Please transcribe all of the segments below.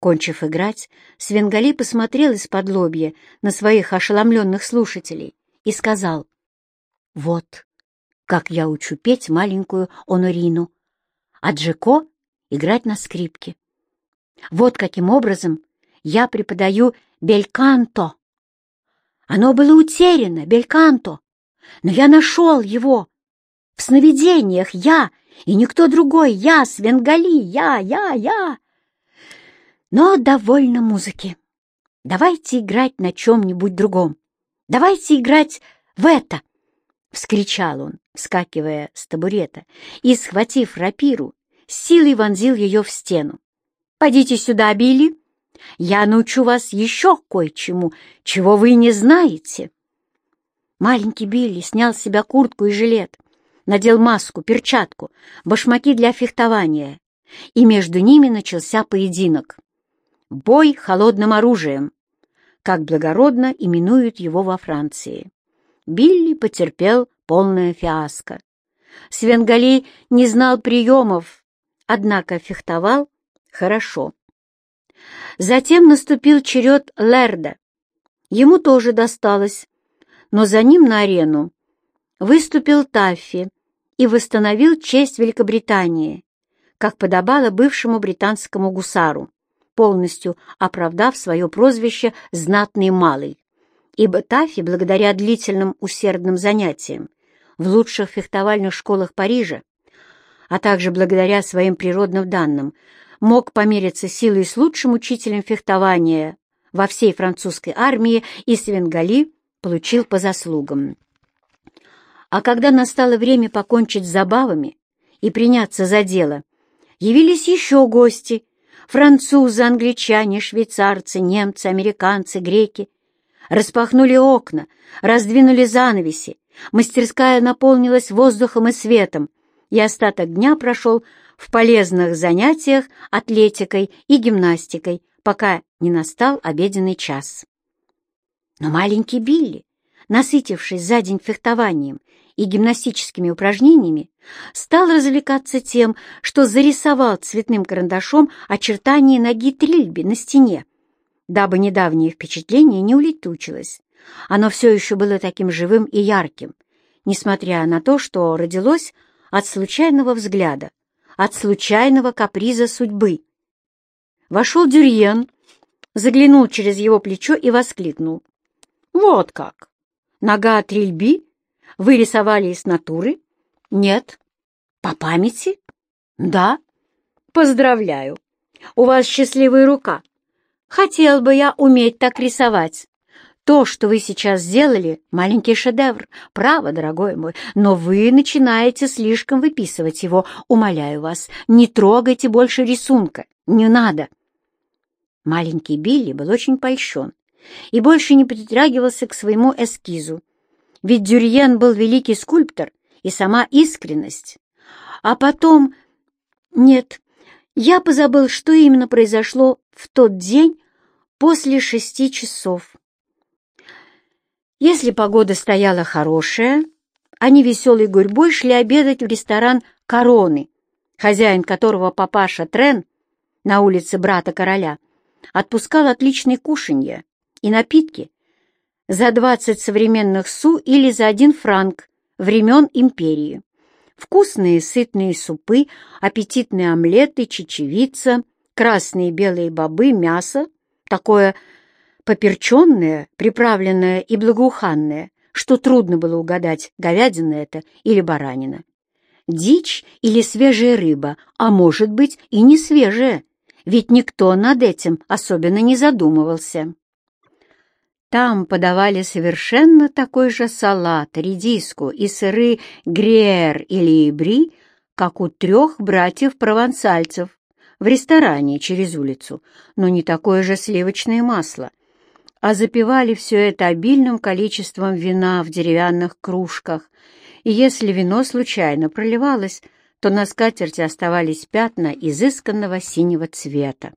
Кончив играть, Свенгали посмотрел из-под лобья на своих ошеломленных слушателей и сказал, «Вот, как я учу петь маленькую Онорину, а Джеко — играть на скрипке. Вот каким образом я преподаю бельканто. Оно было утеряно, бельканто, но я нашел его. В сновидениях я и никто другой, я, Свенгали, я, я, я. Но довольно музыки. Давайте играть на чем-нибудь другом. Давайте играть в это!» — вскричал он, вскакивая с табурета, и, схватив рапиру, силой вонзил ее в стену. «Подите сюда, Билли! Я научу вас еще кое-чему, чего вы не знаете!» Маленький Билли снял с себя куртку и жилет, надел маску, перчатку, башмаки для фехтования, и между ними начался поединок. Бой холодным оружием, как благородно именуют его во Франции. Билли потерпел полное фиаско. Свенгали не знал приемов, однако фехтовал хорошо. Затем наступил черед Лерда. Ему тоже досталось, но за ним на арену выступил Таффи и восстановил честь Великобритании, как подобало бывшему британскому гусару полностью оправдав свое прозвище «знатный малый», ибо Таффи, благодаря длительным усердным занятиям в лучших фехтовальных школах Парижа, а также благодаря своим природным данным, мог помериться силой с лучшим учителем фехтования во всей французской армии и Свенгали получил по заслугам. А когда настало время покончить с забавами и приняться за дело, явились еще гости Французы, англичане, швейцарцы, немцы, американцы, греки распахнули окна, раздвинули занавеси, мастерская наполнилась воздухом и светом, и остаток дня прошел в полезных занятиях атлетикой и гимнастикой, пока не настал обеденный час. Но маленький Билли, насытившись за день фехтованием и гимнастическими упражнениями, стал развлекаться тем, что зарисовал цветным карандашом очертания ноги Трильби на стене, дабы недавнее впечатление не улетучилось. Оно все еще было таким живым и ярким, несмотря на то, что родилось от случайного взгляда, от случайного каприза судьбы. Вошел Дюрьен, заглянул через его плечо и воскликнул. «Вот как! Нога Трильби вы рисовали из натуры? Нет. По памяти? Да. Поздравляю. У вас счастливая рука. Хотел бы я уметь так рисовать. То, что вы сейчас сделали, маленький шедевр, право, дорогой мой, но вы начинаете слишком выписывать его. Умоляю вас, не трогайте больше рисунка, не надо. Маленький Билли был очень польщен и больше не притрагивался к своему эскизу, ведь Дюрьен был великий скульптор и сама искренность. А потом... Нет, я позабыл, что именно произошло в тот день после шести часов. Если погода стояла хорошая, они веселой гурьбой шли обедать в ресторан «Короны», хозяин которого папаша Трен на улице брата короля отпускал отличные кушанья и напитки за 20 современных су или за один франк времен империи. Вкусные сытные супы, аппетитные омлеты, чечевица, красные и белые бобы, мясо, такое поперченное, приправленное и благоуханное, что трудно было угадать, говядина это или баранина. Дичь или свежая рыба, а может быть и не свежая, ведь никто над этим особенно не задумывался. Там подавали совершенно такой же салат, редиску и сыры гриэр или бри, как у трех братьев-провансальцев в ресторане через улицу, но не такое же сливочное масло. А запивали все это обильным количеством вина в деревянных кружках, и если вино случайно проливалось, то на скатерти оставались пятна изысканного синего цвета.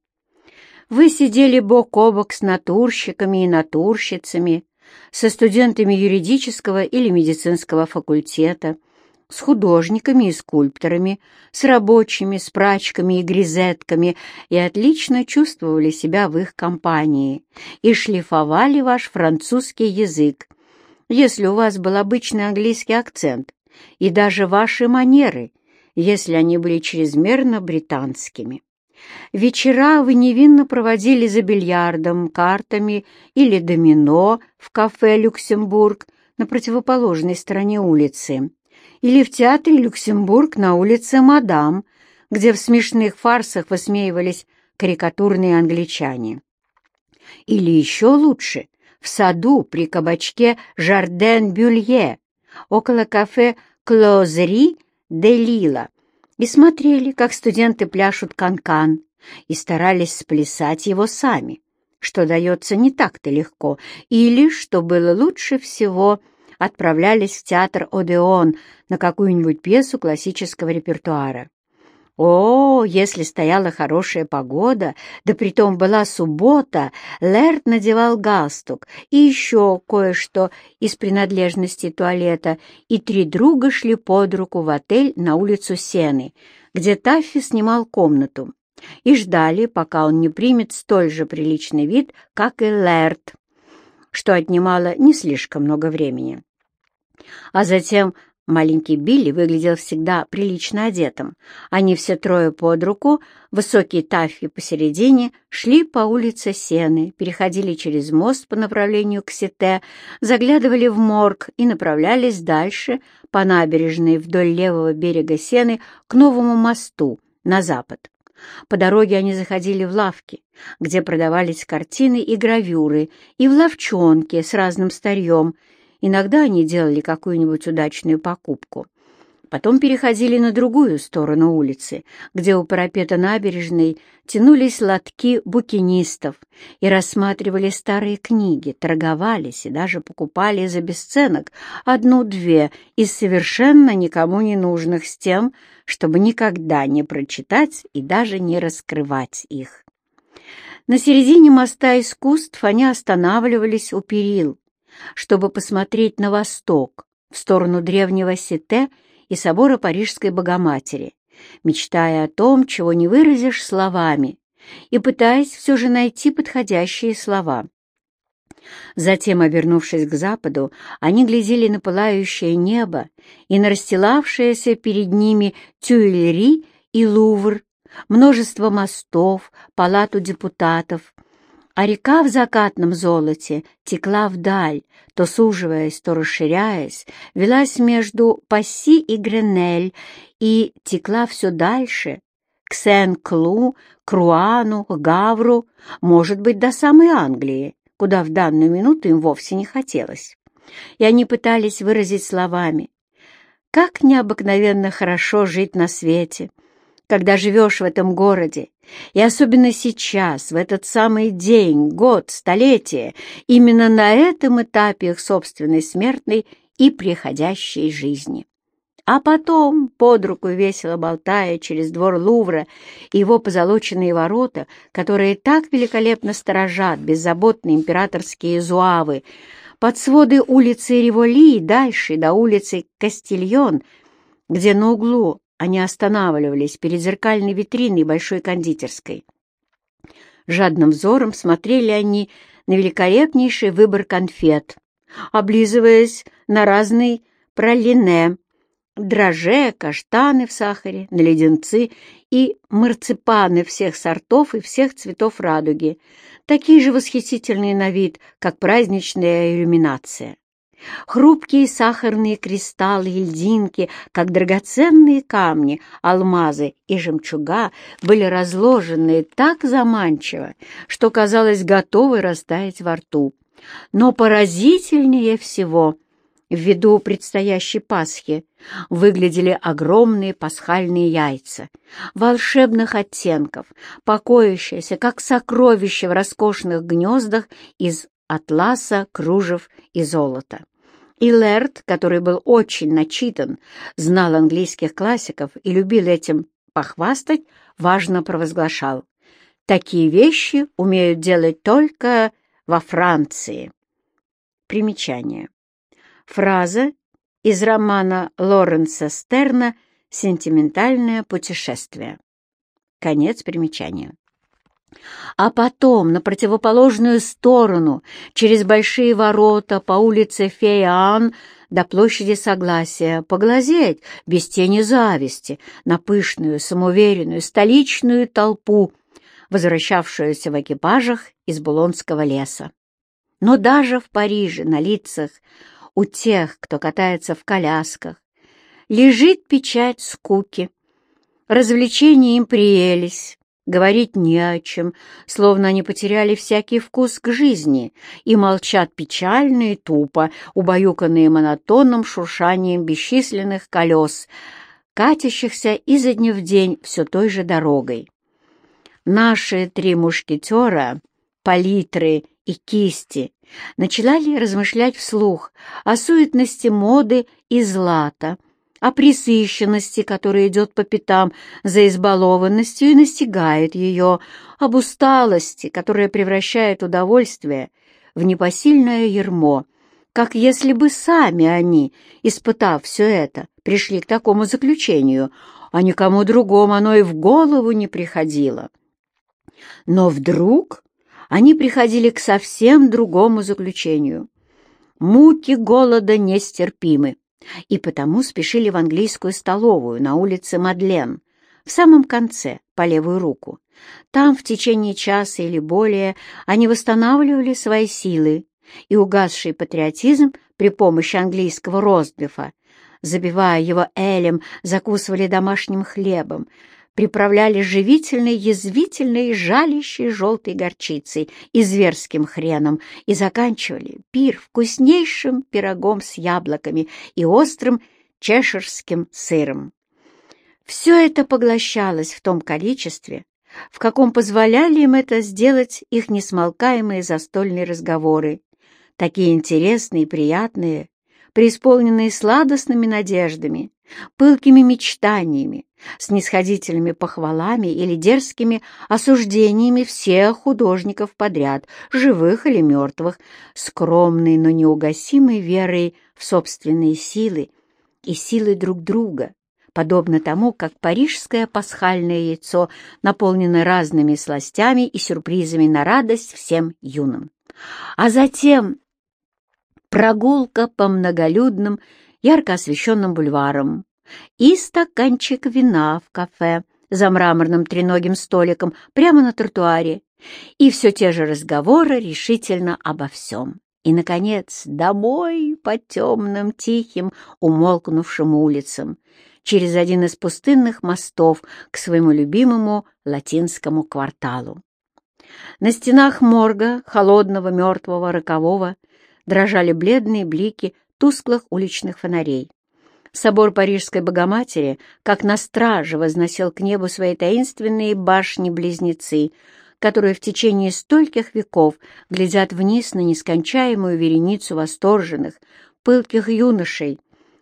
Вы сидели бок о бок с натурщиками и натурщицами, со студентами юридического или медицинского факультета, с художниками и скульпторами, с рабочими, с прачками и грезетками и отлично чувствовали себя в их компании и шлифовали ваш французский язык, если у вас был обычный английский акцент, и даже ваши манеры, если они были чрезмерно британскими. Вечера вы невинно проводили за бильярдом, картами или домино в кафе «Люксембург» на противоположной стороне улицы, или в театре «Люксембург» на улице «Мадам», где в смешных фарсах высмеивались карикатурные англичане. Или еще лучше, в саду при кабачке «Жарден-Бюлье» около кафе «Клозери де Лила» и смотрели, как студенты пляшут канкан, -кан, и старались сплясать его сами, что дается не так-то легко, или, что было лучше всего, отправлялись в театр «Одеон» на какую-нибудь пьесу классического репертуара. О, если стояла хорошая погода, да притом была суббота, Лерт надевал галстук и еще кое-что из принадлежностей туалета, и три друга шли под руку в отель на улицу Сены, где Таффи снимал комнату, и ждали, пока он не примет столь же приличный вид, как и Лерт, что отнимало не слишком много времени. А затем Маленький Билли выглядел всегда прилично одетым. Они все трое под руку, высокие таффи посередине, шли по улице Сены, переходили через мост по направлению к Сите, заглядывали в морг и направлялись дальше по набережной вдоль левого берега Сены к новому мосту на запад. По дороге они заходили в лавки, где продавались картины и гравюры, и в лавчонки с разным старьем, Иногда они делали какую-нибудь удачную покупку. Потом переходили на другую сторону улицы, где у парапета набережной тянулись лотки букинистов и рассматривали старые книги, торговались и даже покупали за бесценок одну-две из совершенно никому не нужных с тем, чтобы никогда не прочитать и даже не раскрывать их. На середине моста искусств они останавливались у перил, чтобы посмотреть на восток, в сторону древнего Сите и собора Парижской Богоматери, мечтая о том, чего не выразишь словами, и пытаясь все же найти подходящие слова. Затем, обернувшись к западу, они глядели на пылающее небо и на расстилавшееся перед ними Тюильри и Лувр, множество мостов, палату депутатов, а река в закатном золоте текла вдаль, то суживаясь, то расширяясь, велась между Пасси и Гренель и текла все дальше, к Сен-Клу, к Руану, к Гавру, может быть, до самой Англии, куда в данную минуту им вовсе не хотелось. И они пытались выразить словами, как необыкновенно хорошо жить на свете, когда живешь в этом городе, и особенно сейчас, в этот самый день, год, столетие, именно на этом этапе их собственной смертной и приходящей жизни. А потом, под руку весело болтая через двор Лувра и его позолоченные ворота, которые так великолепно сторожат беззаботные императорские зуавы, под своды улицы Револи и дальше до улицы Кастильон, где на углу они останавливались перед зеркальной витриной большой кондитерской. Жадным взором смотрели они на великолепнейший выбор конфет, облизываясь на разный пролине, драже, каштаны в сахаре, на леденцы и марципаны всех сортов и всех цветов радуги, такие же восхитительные на вид, как праздничная иллюминация. Хрупкие сахарные кристаллы и льдинки, как драгоценные камни, алмазы и жемчуга, были разложены так заманчиво, что казалось готовы растаять во рту. Но поразительнее всего, ввиду предстоящей Пасхи, выглядели огромные пасхальные яйца, волшебных оттенков, покоящиеся, как сокровища в роскошных гнездах из атласа, кружев и золота. И Лерт, который был очень начитан, знал английских классиков и любил этим похвастать, важно провозглашал. Такие вещи умеют делать только во Франции. Примечание. Фраза из романа Лоренса Стерна «Сентиментальное путешествие». Конец примечания. А потом на противоположную сторону, через большие ворота по улице Фейан до площади Согласия, поглазеть без тени зависти на пышную, самоуверенную, столичную толпу, возвращавшуюся в экипажах из Булонского леса. Но даже в Париже на лицах у тех, кто катается в колясках, лежит печать скуки. Развлечения им приелись, говорить не о чем, словно они потеряли всякий вкус к жизни и молчат печально и тупо, убаюканные монотонным шуршанием бесчисленных колес, катящихся изо дня в день все той же дорогой. Наши три мушкетера, палитры и кисти начинали размышлять вслух о суетности моды и злата, о присыщенности, которая идет по пятам за избалованностью и настигает ее, об усталости, которая превращает удовольствие в непосильное ермо, как если бы сами они, испытав все это, пришли к такому заключению, а никому другому оно и в голову не приходило. Но вдруг они приходили к совсем другому заключению. Муки голода нестерпимы и потому спешили в английскую столовую на улице Мадлен, в самом конце, по левую руку. Там в течение часа или более они восстанавливали свои силы, и угасший патриотизм при помощи английского ростбифа, забивая его элем, закусывали домашним хлебом, приправляли живительной, язвительной, жалящей желтой горчицей и зверским хреном и заканчивали пир вкуснейшим пирогом с яблоками и острым чешерским сыром. Все это поглощалось в том количестве, в каком позволяли им это сделать их несмолкаемые застольные разговоры, такие интересные и приятные, преисполненные сладостными надеждами, пылкими мечтаниями, снисходительными похвалами или дерзкими осуждениями всех художников подряд, живых или мертвых, скромной, но неугасимой верой в собственные силы и силы друг друга, подобно тому, как парижское пасхальное яйцо наполнено разными сластями и сюрпризами на радость всем юным. А затем прогулка по многолюдным, ярко освещенным бульварам и стаканчик вина в кафе за мраморным треногим столиком прямо на тротуаре, и все те же разговоры решительно обо всем. И, наконец, домой по темным, тихим, умолкнувшим улицам, через один из пустынных мостов к своему любимому латинскому кварталу. На стенах морга, холодного, мертвого, рокового, дрожали бледные блики тусклых уличных фонарей. Собор Парижской Богоматери, как на страже, возносил к небу свои таинственные башни-близнецы, которые в течение стольких веков глядят вниз на нескончаемую вереницу восторженных, пылких юношей,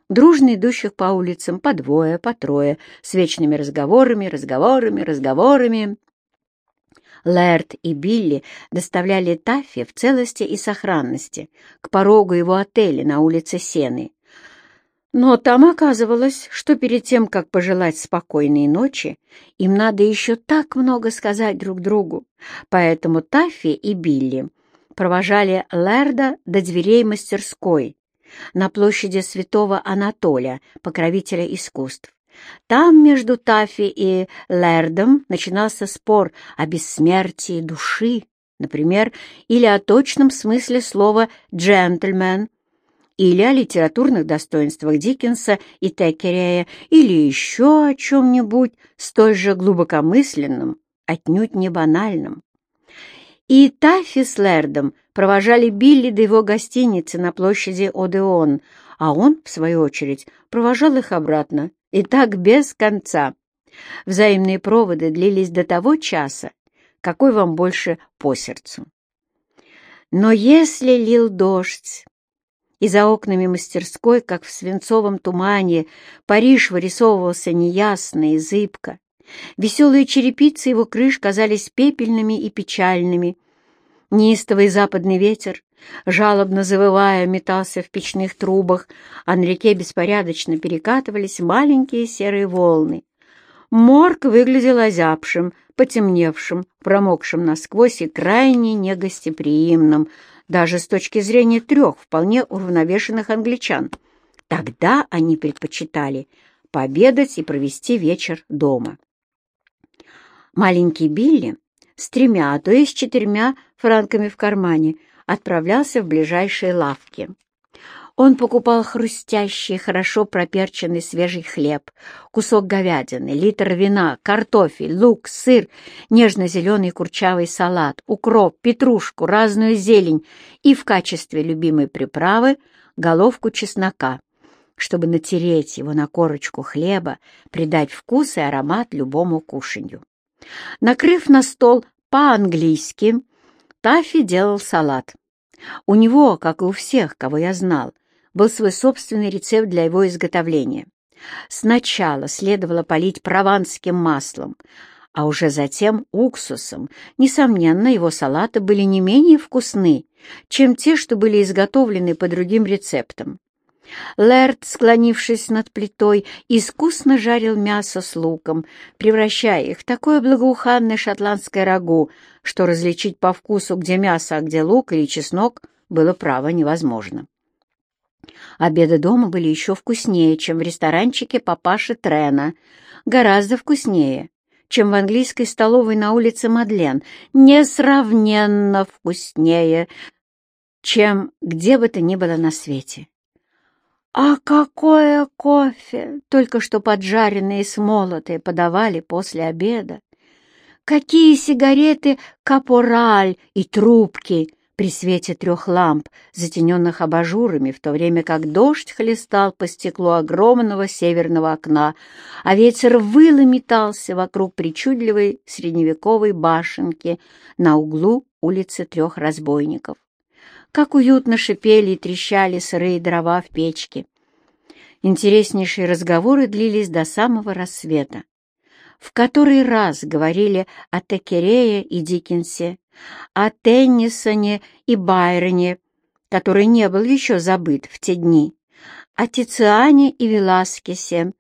дружно идущих по улицам по двое, по трое, с вечными разговорами, разговорами, разговорами. Лэрд и Билли доставляли Таффи в целости и сохранности к порогу его отеля на улице Сены. Но там оказывалось, что перед тем, как пожелать спокойной ночи, им надо еще так много сказать друг другу, поэтому Таффи и Билли провожали Лэрда до дверей мастерской на площади Святого Анатолия, покровителя искусств. Там между Таффи и Лэрдом начинался спор о бессмертии души, например, или о точном смысле слова «джентльмен», или о литературных достоинствах Диккенса и Теккерея, или еще о чем-нибудь столь же глубокомысленном, отнюдь не банальном. И Таффи с Лэрдом провожали Билли до его гостиницы на площади Одеон, а он, в свою очередь, провожал их обратно, и так без конца. Взаимные проводы длились до того часа, какой вам больше по сердцу. Но если лил дождь, и за окнами мастерской, как в свинцовом тумане, Париж вырисовывался неясно и зыбко, веселые черепицы его крыш казались пепельными и печальными, неистовый западный ветер жалобно завывая, метался в печных трубах, а на реке беспорядочно перекатывались маленькие серые волны. Морг выглядел озябшим, потемневшим, промокшим насквозь и крайне негостеприимным, даже с точки зрения трех вполне уравновешенных англичан. Тогда они предпочитали пообедать и провести вечер дома. Маленький Билли с тремя, а то с четырьмя франками в кармане отправлялся в ближайшие лавки. Он покупал хрустящий, хорошо проперченный свежий хлеб, кусок говядины, литр вина, картофель, лук, сыр, нежно-зеленый курчавый салат, укроп, петрушку, разную зелень и в качестве любимой приправы головку чеснока, чтобы натереть его на корочку хлеба, придать вкус и аромат любому кушанью. Накрыв на стол по-английски, Таффи делал салат. У него, как и у всех, кого я знал, был свой собственный рецепт для его изготовления. Сначала следовало полить прованским маслом, а уже затем уксусом. Несомненно, его салаты были не менее вкусны, чем те, что были изготовлены по другим рецептам. Лэрд, склонившись над плитой, искусно жарил мясо с луком, превращая их в такое благоуханное шотландское рагу, что различить по вкусу, где мясо, а где лук или чеснок, было право невозможно. Обеды дома были еще вкуснее, чем в ресторанчике папаши Трена, гораздо вкуснее, чем в английской столовой на улице Мадлен, несравненно вкуснее, чем где бы то ни было на свете. А какое кофе! Только что поджаренные и смолотые подавали после обеда. Какие сигареты капораль и трубки! При свете трех ламп, затененных абажурами, в то время как дождь хлестал по стеклу огромного северного окна, а ветер выл и метался вокруг причудливой средневековой башенки на углу улицы трех разбойников. Как уютно шипели и трещали сырые дрова в печке. Интереснейшие разговоры длились до самого рассвета. В который раз говорили о Текерее и Диккенсе, о Теннисоне и Байроне, который не был еще забыт в те дни, о Тициане и Веласкесе,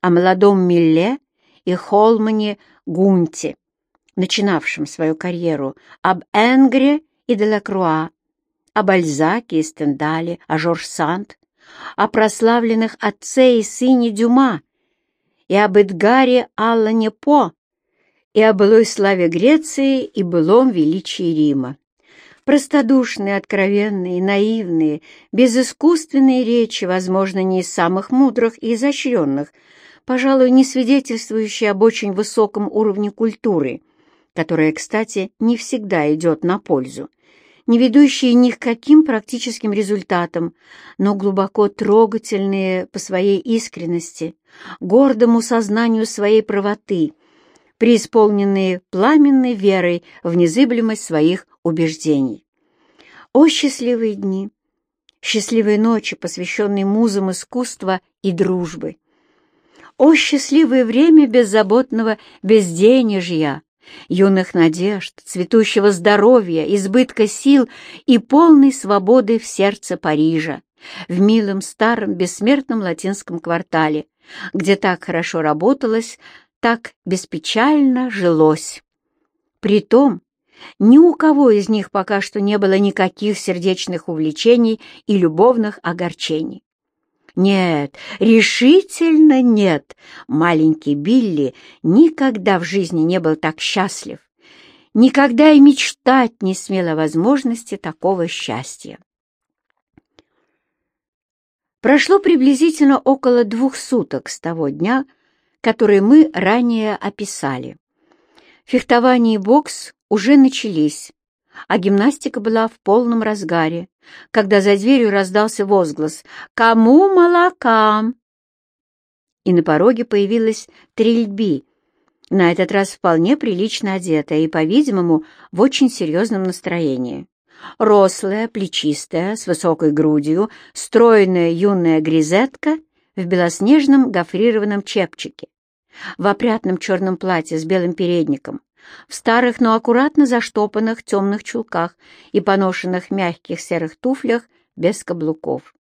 о молодом Милле и Холмане Гунте, начинавшем свою карьеру, об Энгре и Делакруа, о Бальзаке и Стендале, о Жорж Санд, о прославленных отце и сыне Дюма и об Эдгаре Аллане По, и о былой славе Греции и былом величии Рима. Простодушные, откровенные, наивные, безыскусственные речи, возможно, не из самых мудрых и изощренных, пожалуй, не свидетельствующие об очень высоком уровне культуры, которая, кстати, не всегда идет на пользу, не ведущие ни к каким практическим результатам, но глубоко трогательные по своей искренности, гордому сознанию своей правоты — преисполненные пламенной верой в незыблемость своих убеждений. О счастливые дни! Счастливые ночи, посвященные музам искусства и дружбы! О счастливое время беззаботного безденежья, юных надежд, цветущего здоровья, избытка сил и полной свободы в сердце Парижа, в милом старом бессмертном латинском квартале, где так хорошо работалось так беспечально жилось. Притом, ни у кого из них пока что не было никаких сердечных увлечений и любовных огорчений. Нет, решительно нет, маленький Билли никогда в жизни не был так счастлив, никогда и мечтать не смел о возможности такого счастья. Прошло приблизительно около двух суток с того дня, которые мы ранее описали. Фехтование и бокс уже начались, а гимнастика была в полном разгаре, когда за дверью раздался возглас «Кому молока?». И на пороге появилась Трильби, на этот раз вполне прилично одетая и, по-видимому, в очень серьезном настроении. Рослая, плечистая, с высокой грудью, стройная юная гризетка в белоснежном гофрированном чепчике, в опрятном черном платье с белым передником, в старых, но аккуратно заштопанных темных чулках и поношенных мягких серых туфлях без каблуков.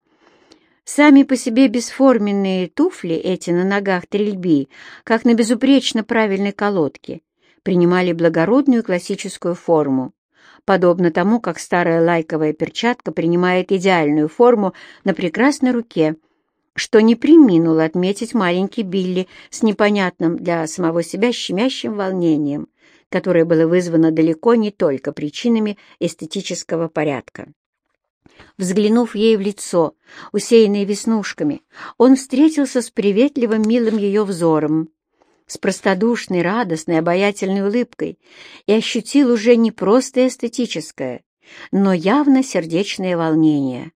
Сами по себе бесформенные туфли эти на ногах трельби, как на безупречно правильной колодке, принимали благородную классическую форму, подобно тому, как старая лайковая перчатка принимает идеальную форму на прекрасной руке, что не приминул отметить маленький Билли с непонятным для самого себя щемящим волнением, которое было вызвано далеко не только причинами эстетического порядка. Взглянув ей в лицо, усеянное веснушками, он встретился с приветливым милым ее взором, с простодушной, радостной, обаятельной улыбкой и ощутил уже не просто эстетическое, но явно сердечное волнение.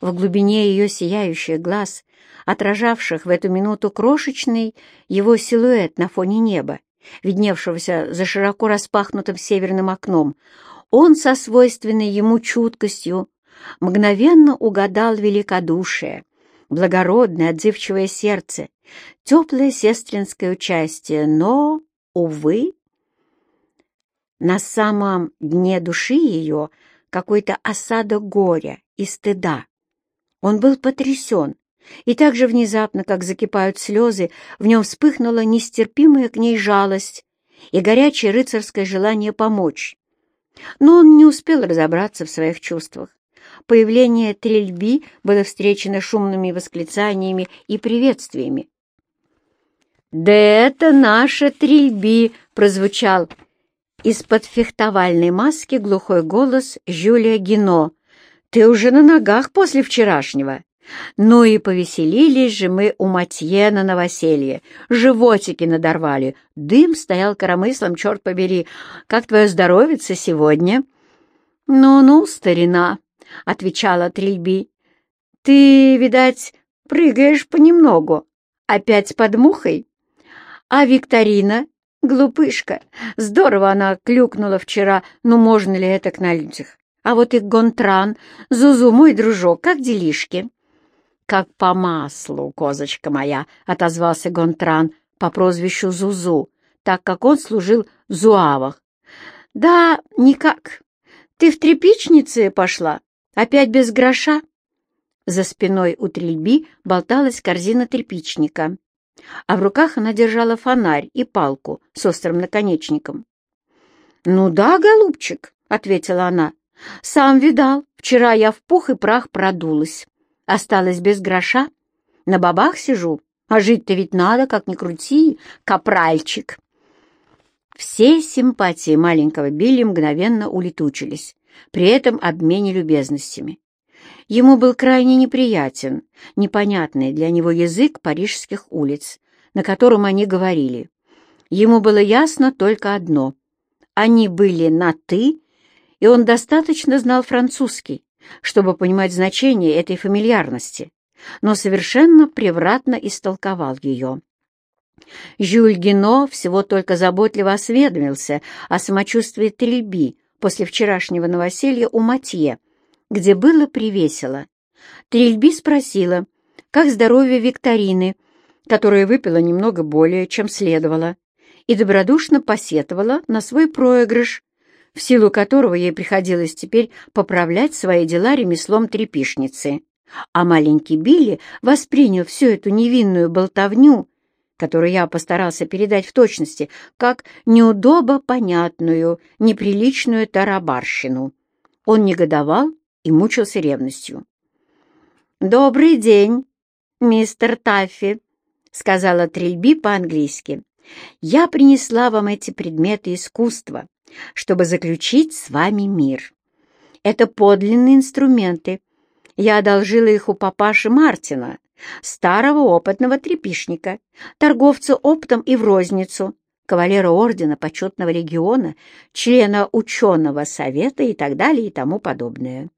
В глубине ее сияющих глаз, отражавших в эту минуту крошечный его силуэт на фоне неба, видневшегося за широко распахнутым северным окном, он со свойственной ему чуткостью мгновенно угадал великодушие, благородное, отзывчивое сердце, теплое сестринское участие, но, увы, на самом дне души ее какой-то осадок горя и стыда. Он был потрясен, и так же внезапно, как закипают слезы, в нем вспыхнула нестерпимая к ней жалость и горячее рыцарское желание помочь. Но он не успел разобраться в своих чувствах. Появление Трельби было встречено шумными восклицаниями и приветствиями. «Да это наша Трельби!» — прозвучал из-под фехтовальной маски глухой голос Жюлия Гино. «Ты уже на ногах после вчерашнего?» Ну и повеселились же мы у Матье на новоселье. Животики надорвали. Дым стоял коромыслом, черт побери. Как твое здоровится сегодня? Ну-ну, старина, — отвечала Трильби. Ты, видать, прыгаешь понемногу. Опять под мухой? А Викторина, глупышка, здорово она клюкнула вчера, ну можно ли это к на? А вот и Гонтран, Зузу, мой дружок, как делишки? «Как по маслу, козочка моя», — отозвался Гонтран по прозвищу Зузу, так как он служил в Зуавах. «Да, никак. Ты в тряпичнице пошла? Опять без гроша?» За спиной у трельби болталась корзина тряпичника, а в руках она держала фонарь и палку с острым наконечником. «Ну да, голубчик», — ответила она, — «сам видал, вчера я в пух и прах продулась». Осталась без гроша? На бабах сижу, а жить-то ведь надо, как ни крути, капральчик. Все симпатии маленького Билли мгновенно улетучились, при этом обмене любезностями. Ему был крайне неприятен, непонятный для него язык парижских улиц, на котором они говорили. Ему было ясно только одно. Они были на «ты», и он достаточно знал французский, чтобы понимать значение этой фамильярности, но совершенно превратно истолковал ее. Жюль Гино всего только заботливо осведомился о самочувствии Трильби после вчерашнего новоселья у Матье, где было привесело. Трильби спросила, как здоровье Викторины, которая выпила немного более, чем следовало, и добродушно посетовала на свой проигрыш, в силу которого ей приходилось теперь поправлять свои дела ремеслом трепишницы. А маленький Билли воспринял всю эту невинную болтовню, которую я постарался передать в точности, как неудобо понятную, неприличную тарабарщину. Он негодовал и мучился ревностью. «Добрый день, мистер Таффи», — сказала Трильби по-английски. «Я принесла вам эти предметы искусства, чтобы заключить с вами мир. Это подлинные инструменты. Я одолжила их у папаши Мартина, старого опытного трепишника, торговца оптом и в розницу, кавалера ордена почетного легиона, члена ученого совета и так далее и тому подобное.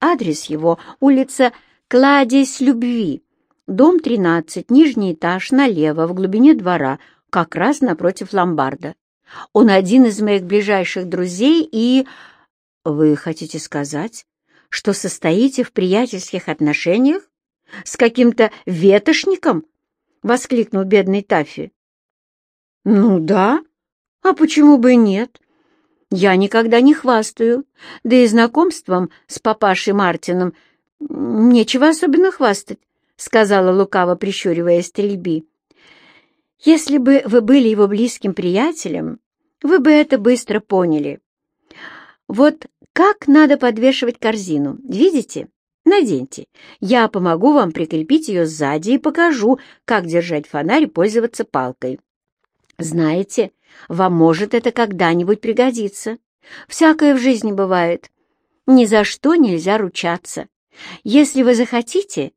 Адрес его — улица Кладезь Любви, дом 13, нижний этаж, налево, в глубине двора, как раз напротив ломбарда. Он один из моих ближайших друзей и... Вы хотите сказать, что состоите в приятельских отношениях с каким-то ветошником? — воскликнул бедный Таффи. «Ну да. А почему бы и нет? Я никогда не хвастаю, да и знакомством с папашей Мартином нечего особенно хвастать, сказала лукаво, прищуривая стрельби. Если бы вы были его близким приятелем, вы бы это быстро поняли. Вот как надо подвешивать корзину, видите? Наденьте. Я помогу вам прикрепить ее сзади и покажу, как держать фонарь и пользоваться палкой. Знаете, вам может это когда-нибудь пригодиться. Всякое в жизни бывает. Ни за что нельзя ручаться. Если вы захотите,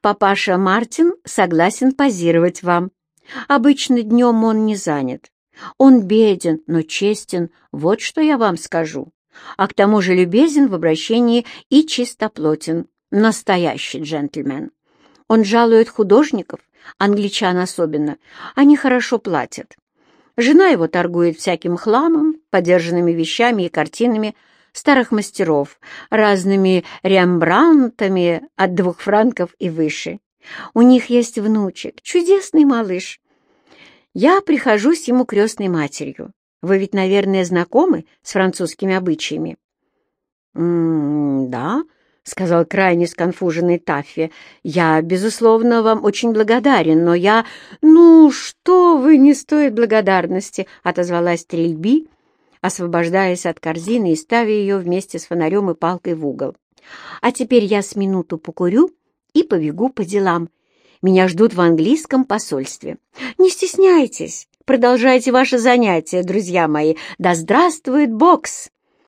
папаша Мартин согласен позировать вам. Обычно днем он не занят. Он беден, но честен, вот что я вам скажу. А к тому же любезен в обращении и чистоплотен. Настоящий джентльмен. Он жалует художников, англичан особенно. Они хорошо платят. Жена его торгует всяким хламом, подержанными вещами и картинами старых мастеров, разными рембрандтами от двух франков и выше. У них есть внучек, чудесный малыш. Я прихожусь ему крестной матерью. Вы ведь, наверное, знакомы с французскими обычаями? «М -м «Да», — сказал крайне сконфуженный Таффи. «Я, безусловно, вам очень благодарен, но я...» «Ну, что вы, не стоит благодарности», — отозвалась Стрельби, освобождаясь от корзины и ставя ее вместе с фонарем и палкой в угол. «А теперь я с минуту покурю и побегу по делам. Меня ждут в английском посольстве. Не стесняйтесь, продолжайте ваше занятие, друзья мои. Да здравствует бокс!»